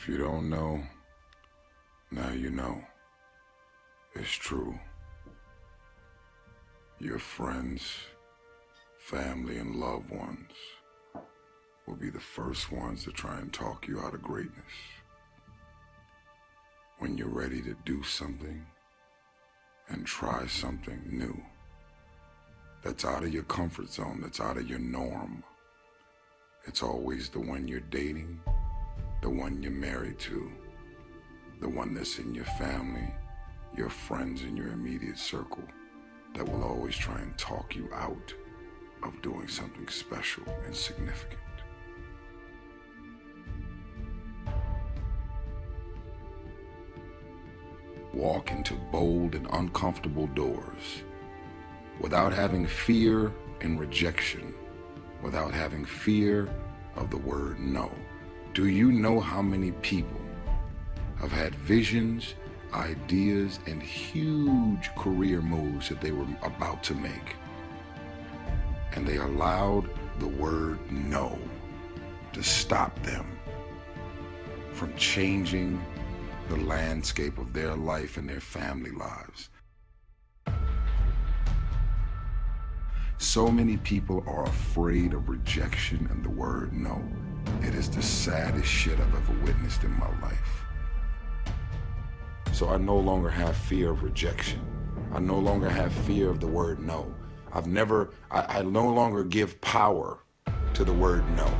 If you don't know, now you know. It's true. Your friends, family, and loved ones will be the first ones to try and talk you out of greatness. When you're ready to do something and try something new that's out of your comfort zone, that's out of your norm, it's always the one you're dating, the one you're married to, the one that's in your family, your friends in your immediate circle that will always try and talk you out of doing something special and significant. Walk into bold and uncomfortable doors without having fear and rejection, without having fear of the word no. Do you know how many people have had visions, ideas, and huge career moves that they were about to make? And they allowed the word no to stop them from changing the landscape of their life and their family lives. So many people are afraid of rejection and the word no. It is the saddest shit I've ever witnessed in my life. So I no longer have fear of rejection. I no longer have fear of the word no. I've never, I, I no longer give power to the word no.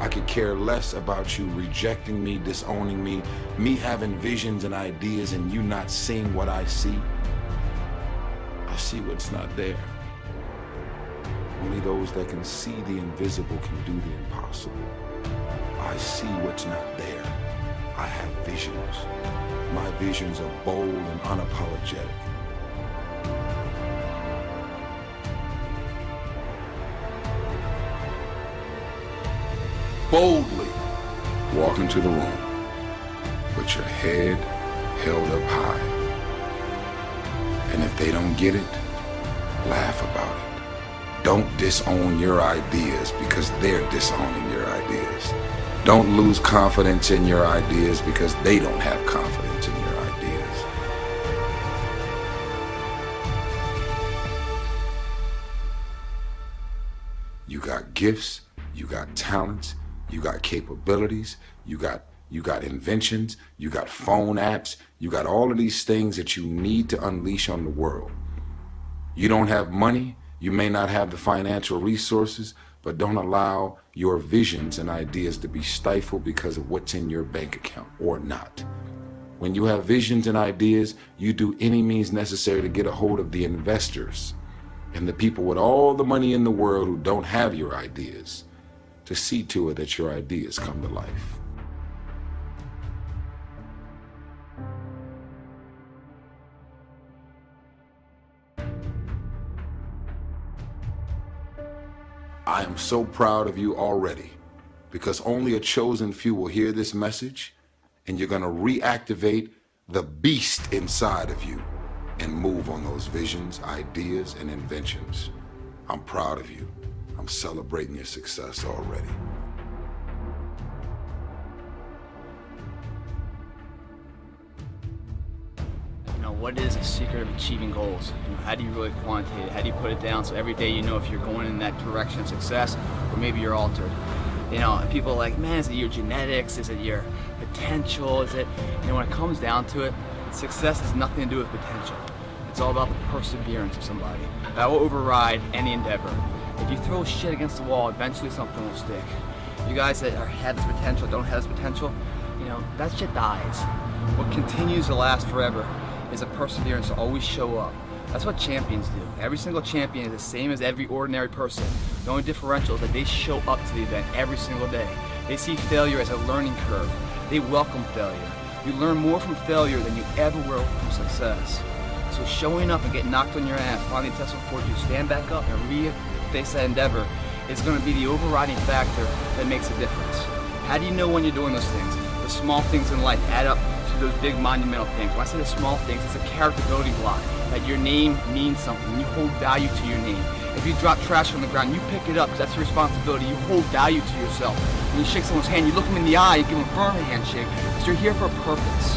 I could care less about you rejecting me, disowning me, me having visions and ideas and you not seeing what I see. I see what's not there. Only those that can see the invisible can do the impossible. I see what's not there. I have visions. My visions are bold and unapologetic. Boldly walk into the room with your head held up high. And if they don't get it, laugh about it. Don't disown your ideas because they're disowning your ideas. Don't lose confidence in your ideas because they don't have confidence in your ideas. You got gifts, you got talents, you got capabilities, you got you got inventions, you got phone apps, you got all of these things that you need to unleash on the world. You don't have money, you may not have the financial resources, but don't allow your visions and ideas to be stifled because of what's in your bank account or not. When you have visions and ideas, you do any means necessary to get a hold of the investors and the people with all the money in the world who don't have your ideas to see to it that your ideas come to life. I am so proud of you already because only a chosen few will hear this message and you're going to reactivate the beast inside of you and move on those visions, ideas, and inventions. I'm proud of you. I'm celebrating your success already. What is the secret of achieving goals? You know, how do you really quantitate it? How do you put it down so every day you know if you're going in that direction of success or maybe you're altered? You know, and people are like, man, is it your genetics? Is it your potential? Is it, you know, when it comes down to it, success has nothing to do with potential. It's all about the perseverance of somebody. That will override any endeavor. If you throw shit against the wall, eventually something will stick. You guys that are, have this potential, don't have this potential, you know, that shit dies. What continues to last forever is a perseverance to always show up. That's what champions do. Every single champion is the same as every ordinary person. The only differential is that they show up to the event every single day. They see failure as a learning curve. They welcome failure. You learn more from failure than you ever will from success. So showing up and getting knocked on your ass, a test before you stand back up and re-face that endeavor is going to be the overriding factor that makes a difference. How do you know when you're doing those things? The small things in life add up those big monumental things. When I say the small things, it's a character building block. That your name means something. You hold value to your name. If you drop trash on the ground, you pick it up because that's your responsibility. You hold value to yourself. When you shake someone's hand, you look them in the eye, you give them a firm handshake because you're here for a purpose.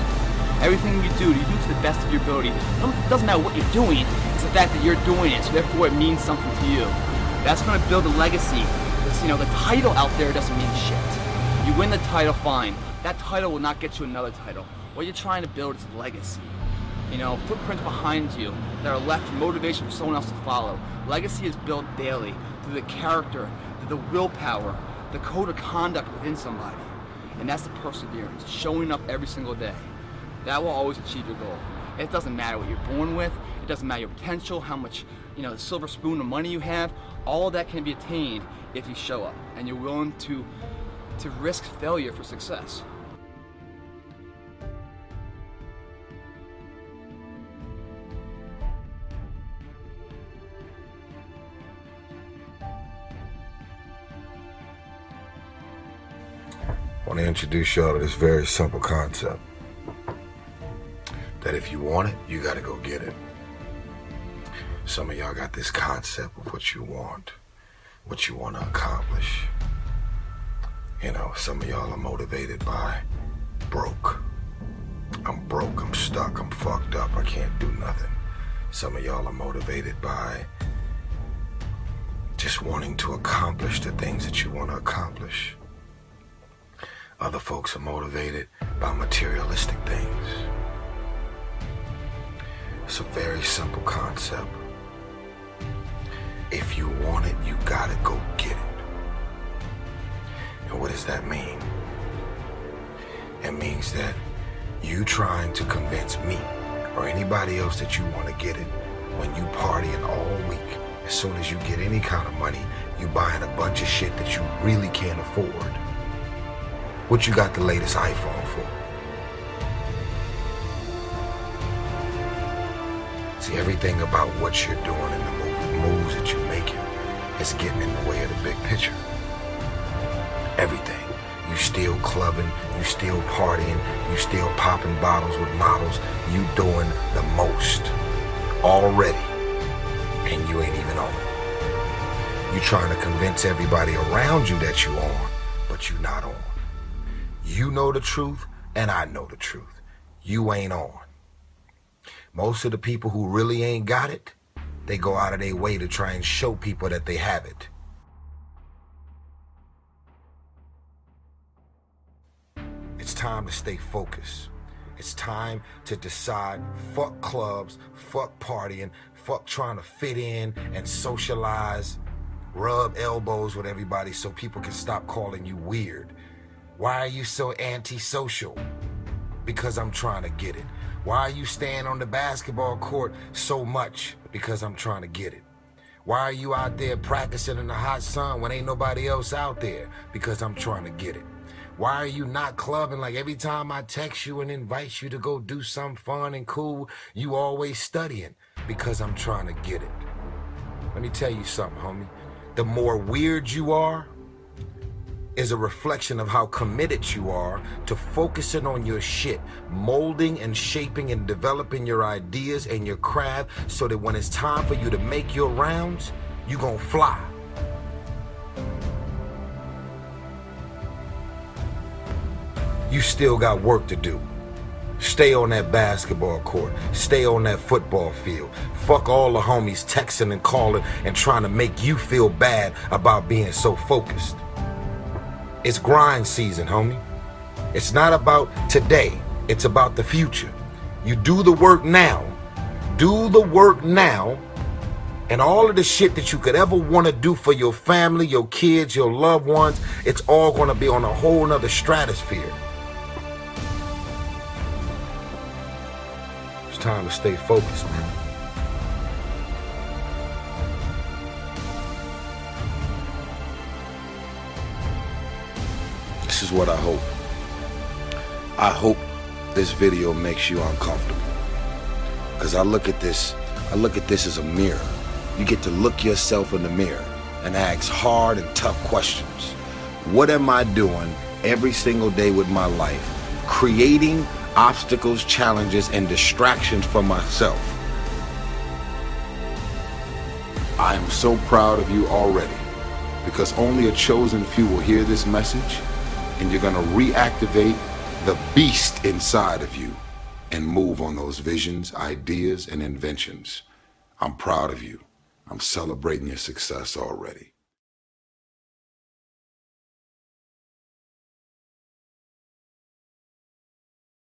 Everything you do, you do to the best of your ability. It doesn't matter what you're doing, it's the fact that you're doing it, so therefore it means something to you. That's going to build a legacy. Because, you know, the title out there doesn't mean shit. You win the title, fine. That title will not get you another title. What you're trying to build is a legacy. You know, footprints behind you that are left motivation for someone else to follow. Legacy is built daily through the character, through the willpower, the code of conduct within somebody. And that's the perseverance, showing up every single day. That will always achieve your goal. It doesn't matter what you're born with, it doesn't matter your potential, how much, you know, the silver spoon of money you have. All that can be attained if you show up and you're willing to to risk failure for success. To introduce y'all to this very simple concept that if you want it, you got to go get it. Some of y'all got this concept of what you want, what you want to accomplish. You know, some of y'all are motivated by broke. I'm broke, I'm stuck, I'm fucked up, I can't do nothing. Some of y'all are motivated by just wanting to accomplish the things that you want to accomplish. Other folks are motivated by materialistic things. It's a very simple concept. If you want it, you gotta go get it. And what does that mean? It means that you trying to convince me or anybody else that you want to get it when you partying all week. As soon as you get any kind of money, you buying a bunch of shit that you really can't afford. What you got the latest iPhone for? See, everything about what you're doing and the moves that you're making is getting in the way of the big picture. Everything. You still clubbing, you still partying, you still popping bottles with models. You doing the most already, and you ain't even on it. You trying to convince everybody around you that you on, but you not on. You know the truth, and I know the truth. You ain't on. Most of the people who really ain't got it, they go out of their way to try and show people that they have it. It's time to stay focused. It's time to decide fuck clubs, fuck partying, fuck trying to fit in and socialize, rub elbows with everybody so people can stop calling you weird. Why are you so antisocial? Because I'm trying to get it. Why are you staying on the basketball court so much? Because I'm trying to get it. Why are you out there practicing in the hot sun when ain't nobody else out there? Because I'm trying to get it. Why are you not clubbing like every time I text you and invite you to go do something fun and cool, you always studying? Because I'm trying to get it. Let me tell you something, homie. The more weird you are, is a reflection of how committed you are to focusing on your shit, molding and shaping and developing your ideas and your craft so that when it's time for you to make your rounds, you're gonna fly. You still got work to do. Stay on that basketball court. Stay on that football field. Fuck all the homies texting and calling and trying to make you feel bad about being so focused. It's grind season, homie. It's not about today, it's about the future. You do the work now. Do the work now. And all of the shit that you could ever want to do for your family, your kids, your loved ones, it's all going to be on a whole nother stratosphere. It's time to stay focused, man. This is what I hope. I hope this video makes you uncomfortable. Cause I look at this, I look at this as a mirror. You get to look yourself in the mirror and ask hard and tough questions. What am I doing every single day with my life? Creating obstacles, challenges, and distractions for myself. I am so proud of you already because only a chosen few will hear this message and you're going to reactivate the beast inside of you and move on those visions, ideas, and inventions. I'm proud of you. I'm celebrating your success already.